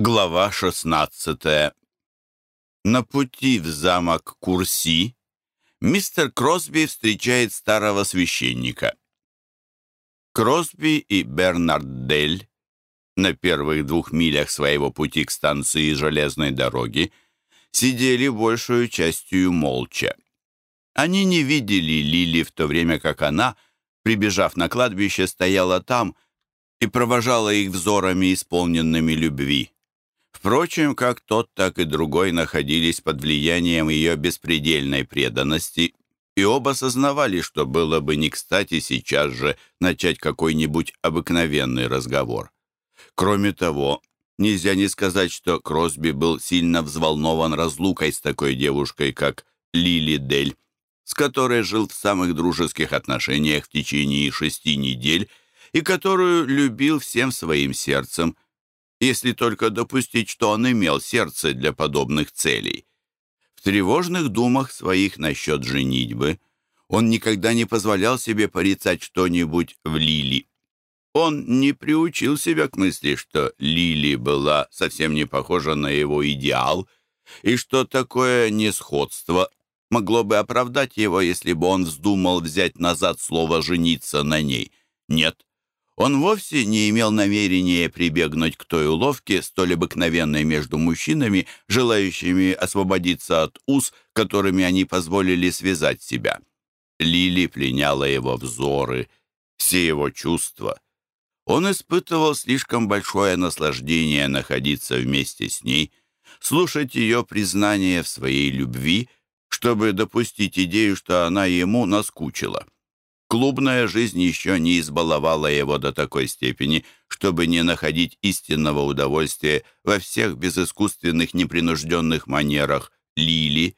Глава 16 На пути в замок Курси мистер Кросби встречает старого священника. Кросби и Бернард Дель на первых двух милях своего пути к станции железной дороги сидели большую частью молча. Они не видели Лили в то время, как она, прибежав на кладбище, стояла там и провожала их взорами, исполненными любви. Впрочем, как тот, так и другой находились под влиянием ее беспредельной преданности, и оба сознавали, что было бы не кстати сейчас же начать какой-нибудь обыкновенный разговор. Кроме того, нельзя не сказать, что Кросби был сильно взволнован разлукой с такой девушкой, как Лили Дель, с которой жил в самых дружеских отношениях в течение шести недель и которую любил всем своим сердцем – если только допустить, что он имел сердце для подобных целей. В тревожных думах своих насчет женитьбы он никогда не позволял себе порицать что-нибудь в Лили. Он не приучил себя к мысли, что Лили была совсем не похожа на его идеал, и что такое несходство могло бы оправдать его, если бы он вздумал взять назад слово «жениться» на ней. Нет, он вовсе не имел намерения прибегнуть к той уловке, столь обыкновенной между мужчинами, желающими освободиться от уз, которыми они позволили связать себя. Лили пленяла его взоры, все его чувства. Он испытывал слишком большое наслаждение находиться вместе с ней, слушать ее признание в своей любви, чтобы допустить идею, что она ему наскучила. Клубная жизнь еще не избаловала его до такой степени, чтобы не находить истинного удовольствия во всех безыскусственных непринужденных манерах Лили,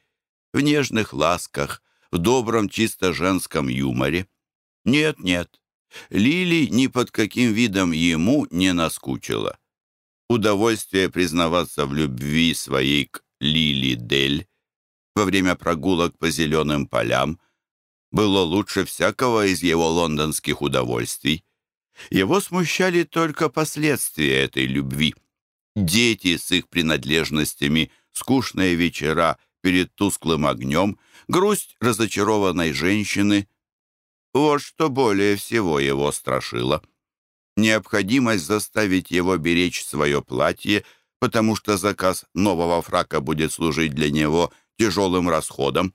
в нежных ласках, в добром чисто женском юморе. Нет-нет, Лили ни под каким видом ему не наскучила. Удовольствие признаваться в любви своей к Лили Дель во время прогулок по зеленым полям – было лучше всякого из его лондонских удовольствий. Его смущали только последствия этой любви. Дети с их принадлежностями, скучные вечера перед тусклым огнем, грусть разочарованной женщины. Вот что более всего его страшило. Необходимость заставить его беречь свое платье, потому что заказ нового фрака будет служить для него тяжелым расходом.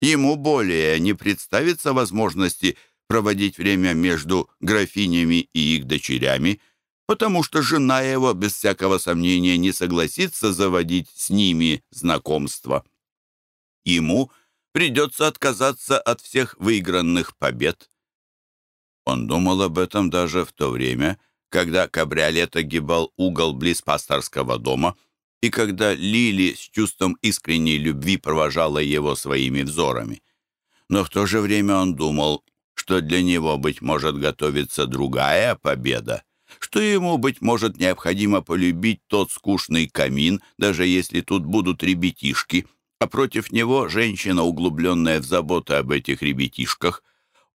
Ему более не представится возможности проводить время между графинями и их дочерями, потому что жена его, без всякого сомнения, не согласится заводить с ними знакомство. Ему придется отказаться от всех выигранных побед. Он думал об этом даже в то время, когда кабриолет огибал угол близ пасторского дома — и когда Лили с чувством искренней любви провожала его своими взорами. Но в то же время он думал, что для него, быть может, готовится другая победа, что ему, быть может, необходимо полюбить тот скучный камин, даже если тут будут ребятишки, а против него женщина, углубленная в заботы об этих ребятишках.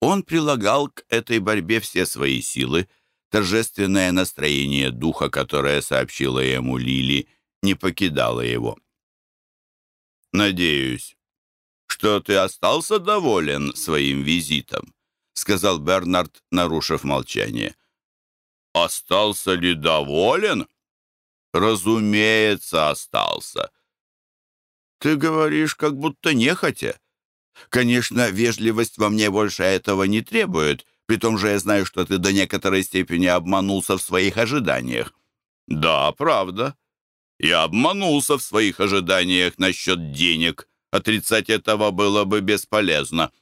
Он прилагал к этой борьбе все свои силы, торжественное настроение духа, которое сообщила ему Лили — не покидала его. «Надеюсь, что ты остался доволен своим визитом», сказал Бернард, нарушив молчание. «Остался ли доволен?» «Разумеется, остался». «Ты говоришь, как будто нехотя. Конечно, вежливость во мне больше этого не требует, при том же я знаю, что ты до некоторой степени обманулся в своих ожиданиях». «Да, правда. Я обманулся в своих ожиданиях насчет денег. Отрицать этого было бы бесполезно.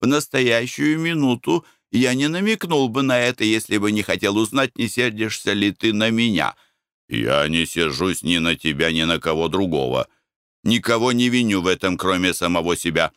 В настоящую минуту я не намекнул бы на это, если бы не хотел узнать, не сердишься ли ты на меня. Я не сержусь ни на тебя, ни на кого другого. Никого не виню в этом, кроме самого себя.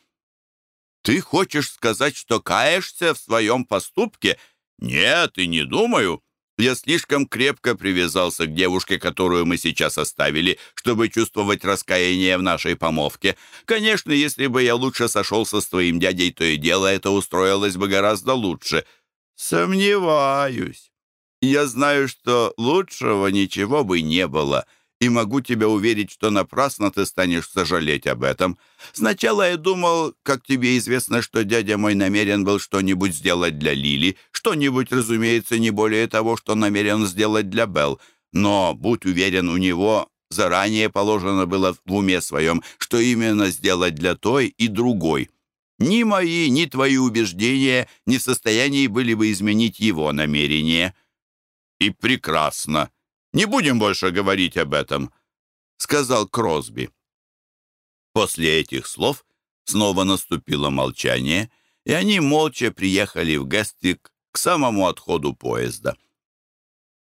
Ты хочешь сказать, что каешься в своем поступке? Нет, и не думаю. Я слишком крепко привязался к девушке, которую мы сейчас оставили, чтобы чувствовать раскаяние в нашей помолвке. Конечно, если бы я лучше сошелся с твоим дядей, то и дело это устроилось бы гораздо лучше. Сомневаюсь. Я знаю, что лучшего ничего бы не было, и могу тебя уверить, что напрасно ты станешь сожалеть об этом. Сначала я думал, как тебе известно, что дядя мой намерен был что-нибудь сделать для Лили, что-нибудь, разумеется, не более того, что намерен сделать для Белл. Но, будь уверен, у него заранее положено было в уме своем, что именно сделать для той и другой. Ни мои, ни твои убеждения не в состоянии были бы изменить его намерения. «И прекрасно. Не будем больше говорить об этом», — сказал Кросби. После этих слов снова наступило молчание, и они молча приехали в Гествик к самому отходу поезда.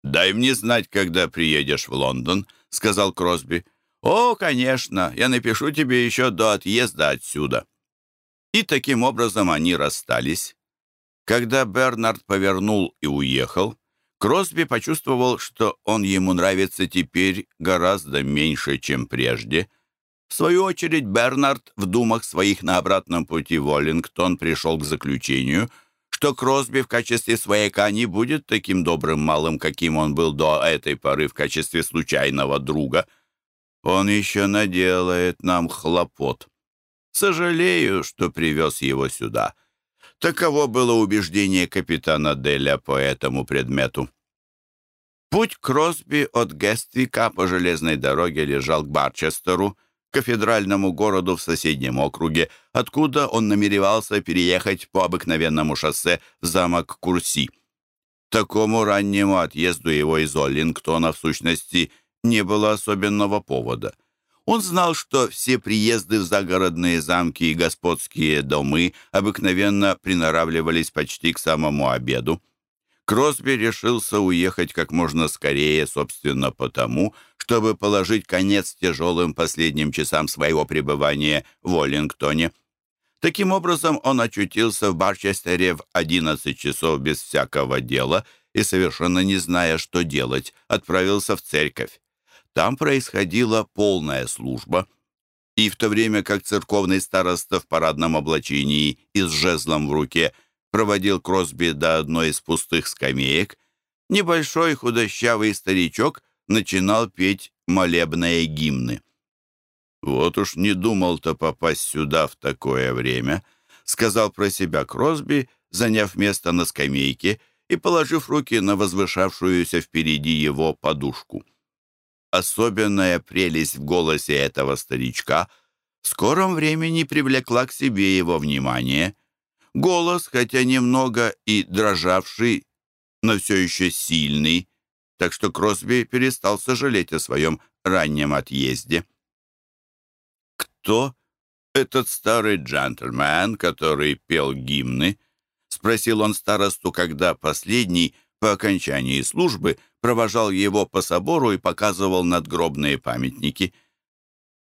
«Дай мне знать, когда приедешь в Лондон», — сказал Кросби. «О, конечно, я напишу тебе еще до отъезда отсюда». И таким образом они расстались. Когда Бернард повернул и уехал, Кросби почувствовал, что он ему нравится теперь гораздо меньше, чем прежде. В свою очередь Бернард в думах своих на обратном пути в Оллингтон пришел к заключению, что Кросби в качестве свояка не будет таким добрым малым, каким он был до этой поры в качестве случайного друга. Он еще наделает нам хлопот. Сожалею, что привез его сюда. Таково было убеждение капитана Деля по этому предмету. Путь Кросби от Гествика по железной дороге лежал к Барчестеру, кафедральному городу в соседнем округе, откуда он намеревался переехать по обыкновенному шоссе в замок Курси. Такому раннему отъезду его из Оллингтона, в сущности, не было особенного повода. Он знал, что все приезды в загородные замки и господские домы обыкновенно приноравливались почти к самому обеду. Кросби решился уехать как можно скорее, собственно, потому, чтобы положить конец тяжелым последним часам своего пребывания в Оллингтоне. Таким образом, он очутился в Барчестере в 11 часов без всякого дела и, совершенно не зная, что делать, отправился в церковь. Там происходила полная служба, и в то время как церковный староста в парадном облачении и с жезлом в руке проводил Кросби до одной из пустых скамеек, небольшой худощавый старичок начинал петь молебные гимны. «Вот уж не думал-то попасть сюда в такое время», — сказал про себя Кросби, заняв место на скамейке и положив руки на возвышавшуюся впереди его подушку. Особенная прелесть в голосе этого старичка в скором времени привлекла к себе его внимание. Голос, хотя немного и дрожавший, но все еще сильный, так что Кросби перестал сожалеть о своем раннем отъезде. «Кто этот старый джентльмен, который пел гимны?» — спросил он старосту, когда последний, по окончании службы, провожал его по собору и показывал надгробные памятники.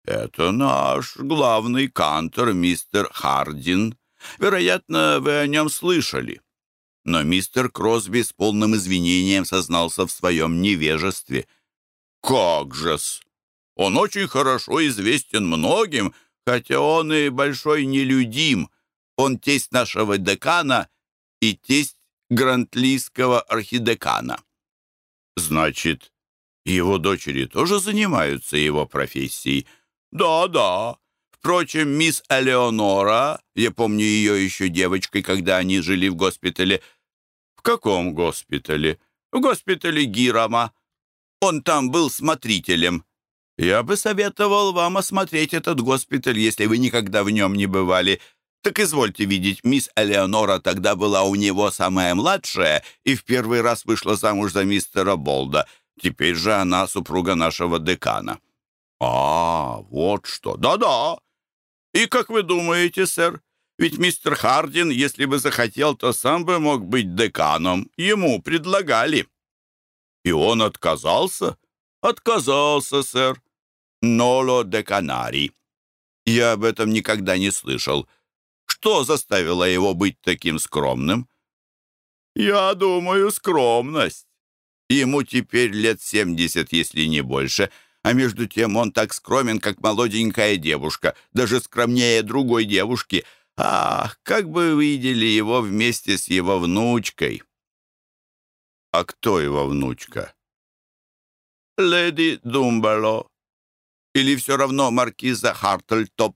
«Это наш главный кантор, мистер Хардин. Вероятно, вы о нем слышали». Но мистер Кросби с полным извинением сознался в своем невежестве. «Как же-с! Он очень хорошо известен многим, хотя он и большой нелюдим. Он тесть нашего декана и тесть грантлийского архидекана». Значит, его дочери тоже занимаются его профессией? Да-да. Впрочем, мисс Элеонора, я помню ее еще девочкой, когда они жили в госпитале. В каком госпитале? В госпитале Гирома. Он там был смотрителем. Я бы советовал вам осмотреть этот госпиталь, если вы никогда в нем не бывали. Так извольте видеть, мисс Элеонора тогда была у него самая младшая и в первый раз вышла замуж за мистера Болда. Теперь же она супруга нашего декана». «А, вот что! Да-да! И как вы думаете, сэр, ведь мистер Хардин, если бы захотел, то сам бы мог быть деканом. Ему предлагали». «И он отказался?» «Отказался, сэр. Ноло деканари». «Я об этом никогда не слышал». Что заставило его быть таким скромным? Я думаю, скромность. Ему теперь лет семьдесят, если не больше, а между тем он так скромен, как молоденькая девушка, даже скромнее другой девушки. Ах, как бы видели его вместе с его внучкой!» А кто его внучка? Леди Думбало. Или все равно маркиза Хартльтоп.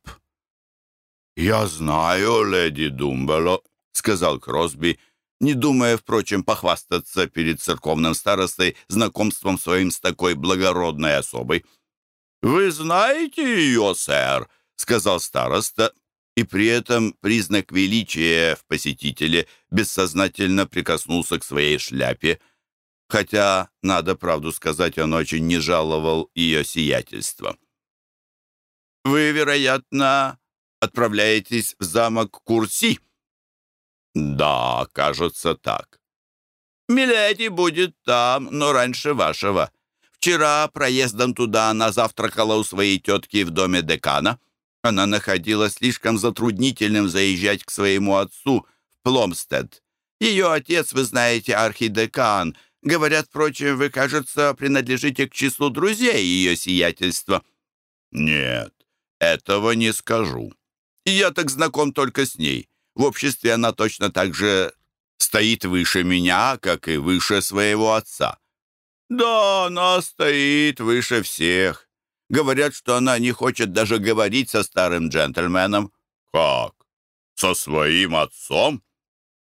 «Я знаю, леди Думбало», — сказал Кросби, не думая, впрочем, похвастаться перед церковным старостой знакомством своим с такой благородной особой. «Вы знаете ее, сэр?» — сказал староста, и при этом признак величия в посетителе бессознательно прикоснулся к своей шляпе, хотя, надо правду сказать, он очень не жаловал ее сиятельство. «Вы, вероятно, отправляетесь в замок Курси?» «Да, кажется так». «Миледи будет там, но раньше вашего. Вчера проездом туда она завтракала у своей тетки в доме декана. Она находила слишком затруднительным заезжать к своему отцу в Пломстед. Ее отец, вы знаете, архидекан. Говорят, впрочем, вы, кажется, принадлежите к числу друзей ее сиятельства». «Нет, этого не скажу. Я так знаком только с ней. В обществе она точно так же стоит выше меня, как и выше своего отца. Да, она стоит выше всех. Говорят, что она не хочет даже говорить со старым джентльменом. Как? Со своим отцом?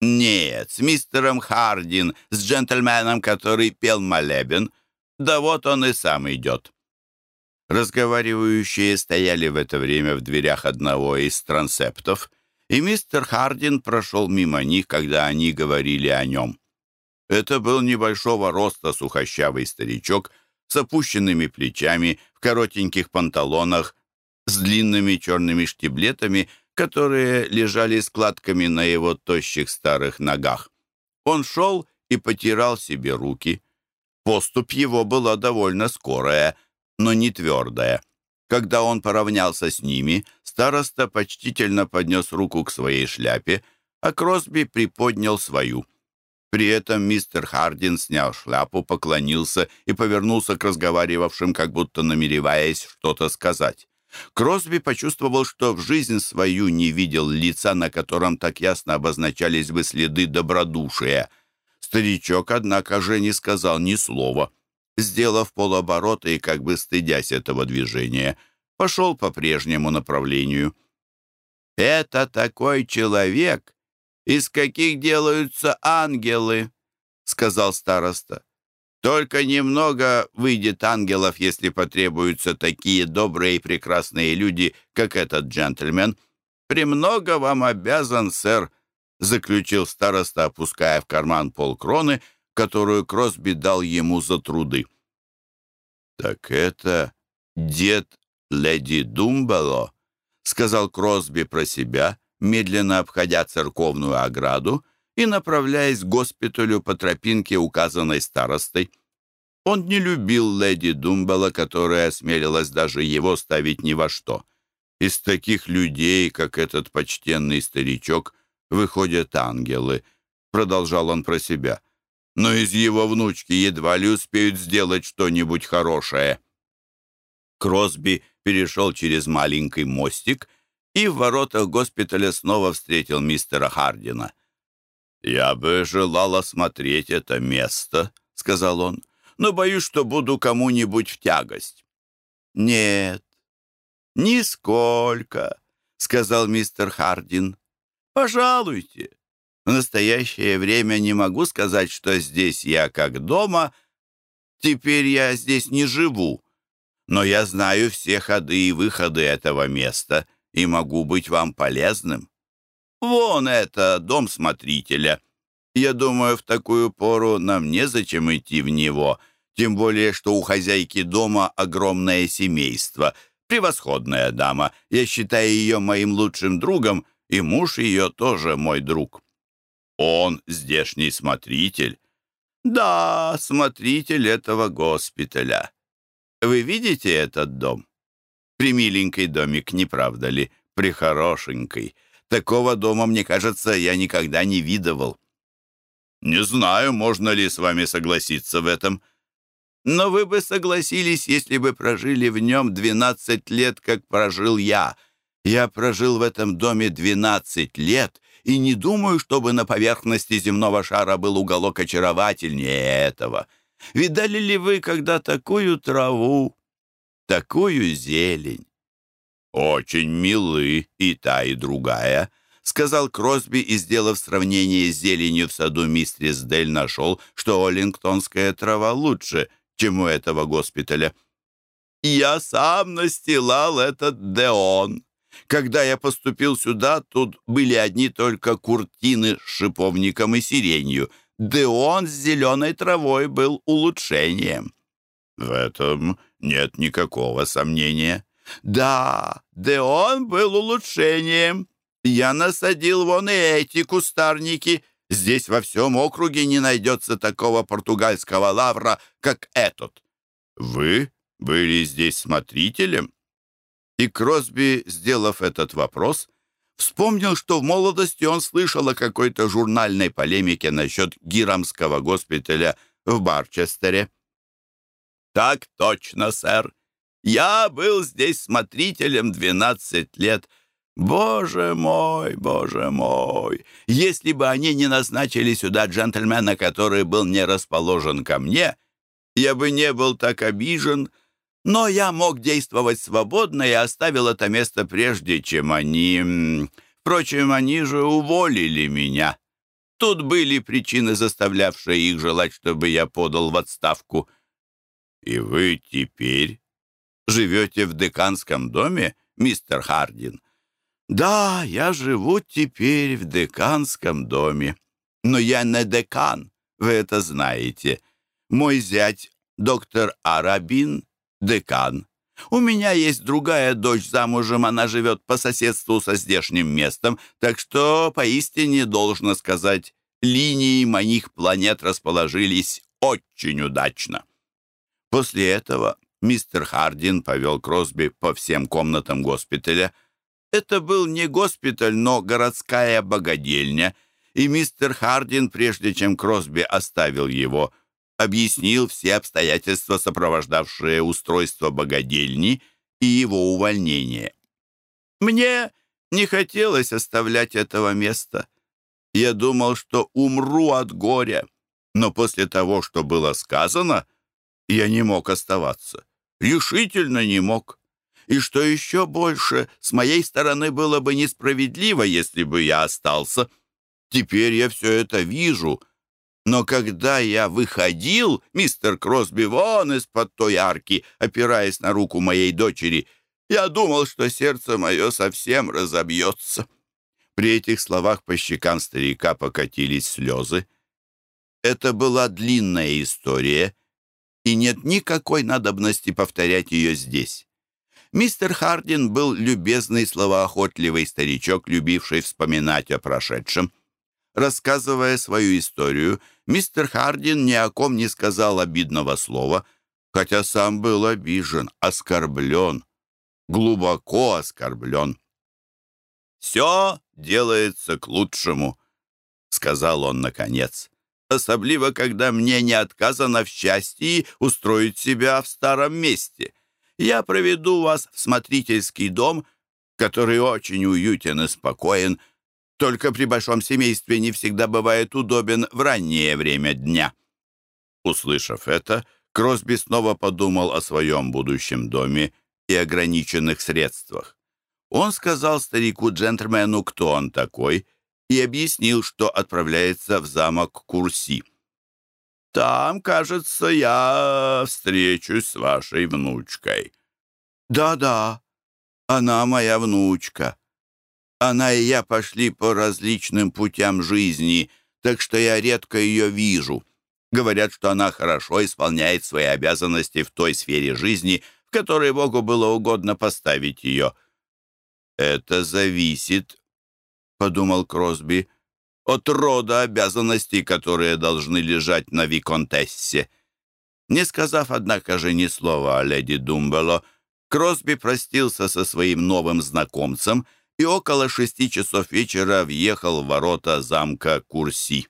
Нет, с мистером Хардин, с джентльменом, который пел молебен. Да вот он и сам идет. Разговаривающие стояли в это время в дверях одного из трансептов, и мистер Хардин прошел мимо них, когда они говорили о нем. Это был небольшого роста сухощавый старичок с опущенными плечами, в коротеньких панталонах, с длинными черными штиблетами, которые лежали складками на его тощих старых ногах. Он шел и потирал себе руки. Поступь его была довольно скорая, но не твердая. Когда он поравнялся с ними, староста почтительно поднес руку к своей шляпе, а Кросби приподнял свою. При этом мистер Хардин снял шляпу, поклонился и повернулся к разговаривавшим, как будто намереваясь что-то сказать. Кросби почувствовал, что в жизнь свою не видел лица, на котором так ясно обозначались бы следы добродушия. Старичок, однако же, не сказал ни слова — сделав полоборота и как бы стыдясь этого движения, пошел по прежнему направлению. «Это такой человек, из каких делаются ангелы», — сказал староста. «Только немного выйдет ангелов, если потребуются такие добрые и прекрасные люди, как этот джентльмен. Премного вам обязан, сэр», — заключил староста, опуская в карман полкроны — которую Кросби дал ему за труды. «Так это дед леди Думбало», — сказал Кросби про себя, медленно обходя церковную ограду и направляясь к госпиталю по тропинке, указанной старостой. Он не любил леди Думбала, которая осмелилась даже его ставить ни во что. Из таких людей, как этот почтенный старичок, выходят ангелы, продолжал он про себя но из его внучки едва ли успеют сделать что-нибудь хорошее. Кросби перешел через маленький мостик и в воротах госпиталя снова встретил мистера Хардина. «Я бы желал осмотреть это место», — сказал он, «но боюсь, что буду кому-нибудь в тягость». «Нет, нисколько», — сказал мистер Хардин. «Пожалуйте, в настоящее время не могу сказать, что здесь я как дома. Теперь я здесь не живу, но я знаю все ходы и выходы этого места и могу быть вам полезным. Вон это дом смотрителя. Я думаю, в такую пору нам незачем идти в него, тем более, что у хозяйки дома огромное семейство. Превосходная дама. Я считаю ее моим лучшим другом, и муж ее тоже мой друг. Он здешний смотритель? Да, смотритель этого госпиталя. Вы видите этот дом? Примиленький домик, не правда ли? Прихорошенький. Такого дома, мне кажется, я никогда не видывал. Не знаю, можно ли с вами согласиться в этом. Но вы бы согласились, если бы прожили в нем 12 лет, как прожил я. Я прожил в этом доме 12 лет и не думаю, чтобы на поверхности земного шара был уголок очаровательнее этого. Видали ли вы когда такую траву, такую зелень? Очень милы и та, и другая, сказал Кросби и, сделав сравнение с зеленью в саду мистерис Дель, нашел, что оллингтонская трава лучше, чем у этого госпиталя. «Я сам настилал этот Деон. Когда я поступил сюда, тут были одни только куртины с шиповником и сиренью. Деон с зеленой травой был улучшением». «В этом нет никакого сомнения». «Да, Деон был улучшением. Я насадил вон и эти кустарники. Здесь во всем округе не найдется такого португальского лавра, как этот». «Вы были здесь смотрителем?» И Кросби, сделав этот вопрос, вспомнил, что в молодости он слышал о какой-то журнальной полемике насчет Гирамского госпиталя в Барчестере. «Так точно, сэр. Я был здесь смотрителем 12 лет. Боже мой, боже мой! Если бы они не назначили сюда джентльмена, который был не расположен ко мне, я бы не был так обижен, — но я мог действовать свободно и оставил это место прежде, чем они... Впрочем, они же уволили меня. Тут были причины, заставлявшие их желать, чтобы я подал в отставку. И вы теперь живете в деканском доме, мистер Хардин? Да, я живу теперь в деканском доме. Но я не декан, вы это знаете. Мой зять, доктор Арабин, декан. У меня есть другая дочь замужем, она живет по соседству со здешним местом, так что, поистине, должно сказать, линии моих планет расположились очень удачно. После этого мистер Хардин повел Кросби по всем комнатам госпиталя. Это был не госпиталь, но городская богадельня, и мистер Хардин, прежде чем Кросби оставил его, — объяснил все обстоятельства, сопровождавшие устройство богадельни и его увольнение. Мне не хотелось оставлять этого места. Я думал, что умру от горя, но после того, что было сказано, я не мог оставаться. Решительно не мог. И что еще больше, с моей стороны было бы несправедливо, если бы я остался. Теперь я все это вижу — но когда я выходил, мистер Кросби, вон из-под той арки, опираясь на руку моей дочери, я думал, что сердце мое совсем разобьется. При этих словах по щекам старика покатились слезы. Это была длинная история, и нет никакой надобности повторять ее здесь. Мистер Хардин был любезный, словоохотливый старичок, любивший вспоминать о прошедшем. Рассказывая свою историю, мистер Хардин ни о ком не сказал обидного слова, хотя сам был обижен, оскорблен, глубоко оскорблен. «Все делается к лучшему», — сказал он наконец, «особливо, когда мне не отказано в счастье устроить себя в старом месте. Я проведу вас в смотрительский дом, который очень уютен и спокоен, — только при большом семействе не всегда бывает удобен в раннее время дня». Услышав это, Кросби снова подумал о своем будущем доме и ограниченных средствах. Он сказал старику-джентльмену, кто он такой, и объяснил, что отправляется в замок Курси. «Там, кажется, я встречусь с вашей внучкой». «Да-да, она моя внучка», она и я пошли по различным путям жизни, так что я редко ее вижу. Говорят, что она хорошо исполняет свои обязанности в той сфере жизни, в которой Богу было угодно поставить ее. «Это зависит», — подумал Кросби, — «от рода обязанностей, которые должны лежать на Виконтессе». Не сказав, однако же, ни слова о леди Думбело, Кросби простился со своим новым знакомцем — и около шести часов вечера въехал в ворота замка Курси.